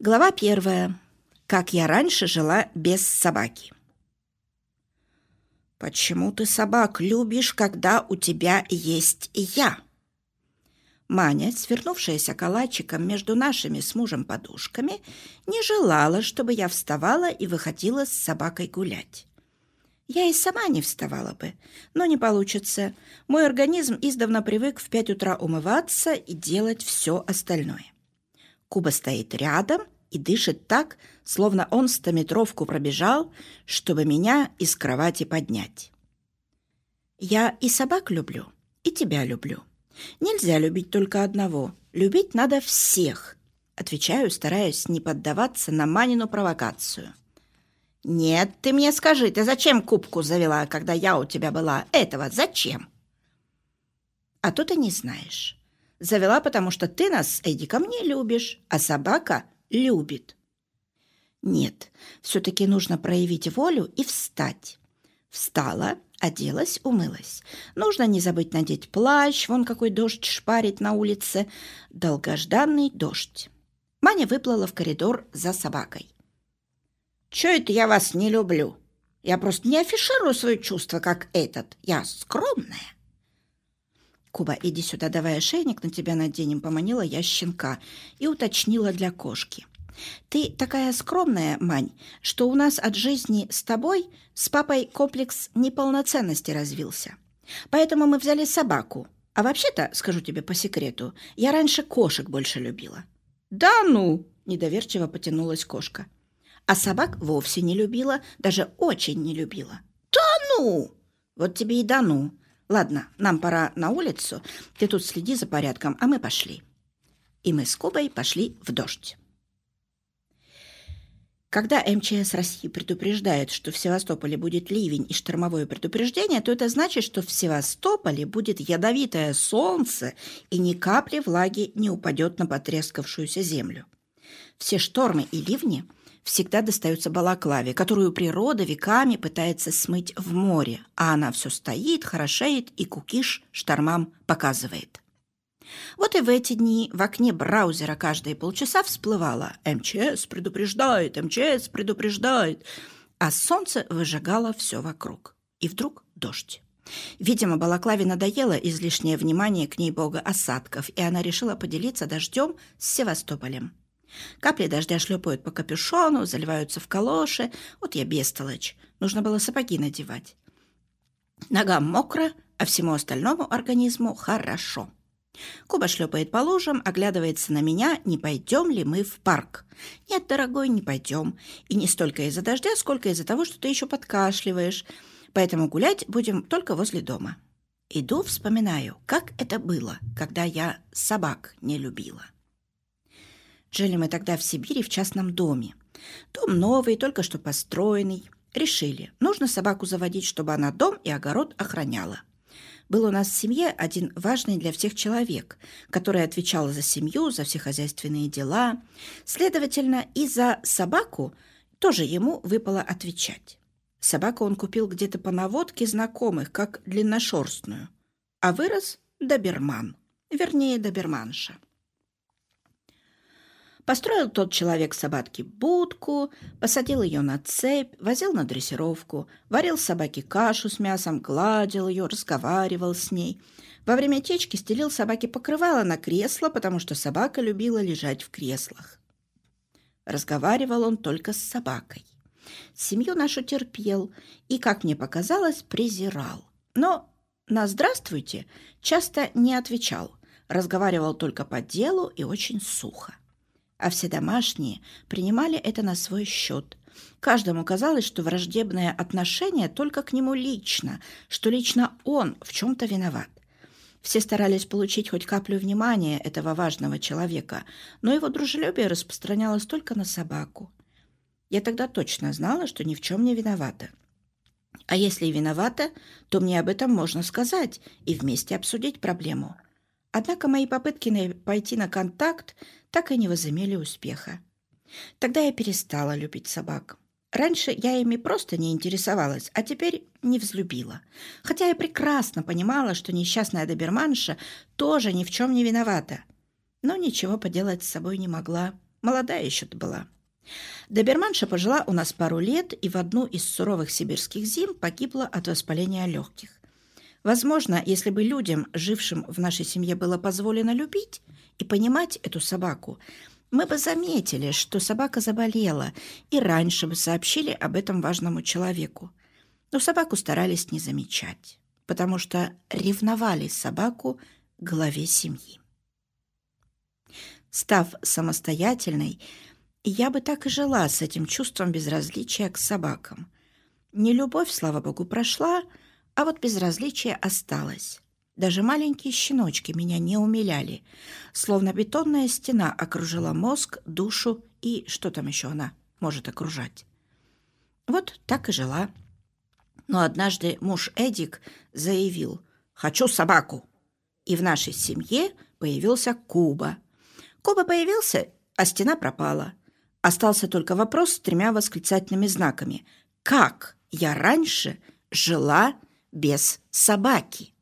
Глава первая. Как я раньше жила без собаки. «Почему ты собак любишь, когда у тебя есть я?» Маня, свернувшаяся калачиком между нашими с мужем подушками, не желала, чтобы я вставала и выходила с собакой гулять. Я и сама не вставала бы, но не получится. Мой организм издавна привык в пять утра умываться и делать все остальное. Куба стоит рядом и дышит так, словно он стометровку пробежал, чтобы меня из кровати поднять. Я и собак люблю, и тебя люблю. Нельзя любить только одного. Любить надо всех. Отвечаю, стараясь не поддаваться на Манину провокацию. «Нет, ты мне скажи, ты зачем кубку завела, когда я у тебя была? Этого зачем?» «А то ты не знаешь. Завела, потому что ты нас с Эдиком не любишь, а собака любит. Нет, все-таки нужно проявить волю и встать. Встала, оделась, умылась. Нужно не забыть надеть плащ, вон какой дождь шпарит на улице. Долгожданный дождь. Маня выплыла в коридор за собакой. «Чё это я вас не люблю? Я просто не афиширую свои чувства, как этот. Я скромная». «Куба, иди сюда, давай ошейник на тебя наденем», — поманила я щенка и уточнила для кошки. «Ты такая скромная, Мань, что у нас от жизни с тобой, с папой комплекс неполноценности развился. Поэтому мы взяли собаку. А вообще-то, скажу тебе по секрету, я раньше кошек больше любила». «Да ну!» – недоверчиво потянулась кошка. А собак вовсе не любила, даже очень не любила. «Да ну!» «Вот тебе и да ну!» Ладно, нам пора на улицу. Ты тут следи за порядком, а мы пошли. И мы с Кубой пошли в дождь. Когда МЧС России предупреждает, что в Севастополе будет ливень и штормовое предупреждение, то это значит, что в Севастополе будет ядовитое солнце и ни капли влаги не упадет на потрескавшуюся землю. Все штормы и ливни – всегда достается балаклаве, которую природа веками пытается смыть в море, а она все стоит, хорошеет и кукиш штормам показывает. Вот и в эти дни в окне браузера каждые полчаса всплывало «МЧС предупреждает, МЧС предупреждает», а солнце выжигало все вокруг. И вдруг дождь. Видимо, Балаклаве надоело излишнее внимание к ней бога осадков, и она решила поделиться дождем с Севастополем. Капли дождя шлепают по капюшону, заливаются в калоши. Вот я бестолочь. Нужно было сапоги надевать. Ногам мокро, а всему остальному организму хорошо. Куба шлепает по лужам, оглядывается на меня, не пойдем ли мы в парк. Нет, дорогой, не пойдем. И не столько из-за дождя, сколько из-за того, что ты еще подкашливаешь. Поэтому гулять будем только возле дома. Иду, вспоминаю, как это было, когда я собак не любила. Жили мы тогда в Сибири в частном доме. Дом новый, только что построенный. Решили, нужно собаку заводить, чтобы она дом и огород охраняла. Был у нас в семье один важный для всех человек, который отвечал за семью, за все хозяйственные дела. Следовательно, и за собаку тоже ему выпало отвечать. Собаку он купил где-то по наводке знакомых, как длинношерстную, а вырос доберман, вернее, доберманша. Построил тот человек собаке будку, посадил ее на цепь, возил на дрессировку, варил собаке кашу с мясом, гладил ее, разговаривал с ней. Во время течки стелил собаке покрывало на кресло, потому что собака любила лежать в креслах. Разговаривал он только с собакой. Семью нашу терпел и, как мне показалось, презирал. Но на «здравствуйте» часто не отвечал, разговаривал только по делу и очень сухо а все домашние принимали это на свой счет. Каждому казалось, что враждебное отношение только к нему лично, что лично он в чем-то виноват. Все старались получить хоть каплю внимания этого важного человека, но его дружелюбие распространялось только на собаку. Я тогда точно знала, что ни в чем не виновата. А если и виновата, то мне об этом можно сказать и вместе обсудить проблему. Однако мои попытки пойти на контакт так и не возымели успеха. Тогда я перестала любить собак. Раньше я ими просто не интересовалась, а теперь не взлюбила. Хотя я прекрасно понимала, что несчастная доберманша тоже ни в чем не виновата. Но ничего поделать с собой не могла. Молодая еще-то была. Доберманша пожила у нас пару лет и в одну из суровых сибирских зим погибла от воспаления легких. Возможно, если бы людям, жившим в нашей семье, было позволено любить и понимать эту собаку, мы бы заметили, что собака заболела, и раньше бы сообщили об этом важному человеку. Но собаку старались не замечать, потому что ревновали собаку главе семьи. Став самостоятельной, я бы так и жила с этим чувством безразличия к собакам. Не любовь, слава богу, прошла, а вот безразличие осталось. Даже маленькие щеночки меня не умиляли, словно бетонная стена окружила мозг, душу и что там еще она может окружать. Вот так и жила. Но однажды муж Эдик заявил «Хочу собаку!» И в нашей семье появился Куба. Куба появился, а стена пропала. Остался только вопрос с тремя восклицательными знаками. «Как я раньше жила без собаки?»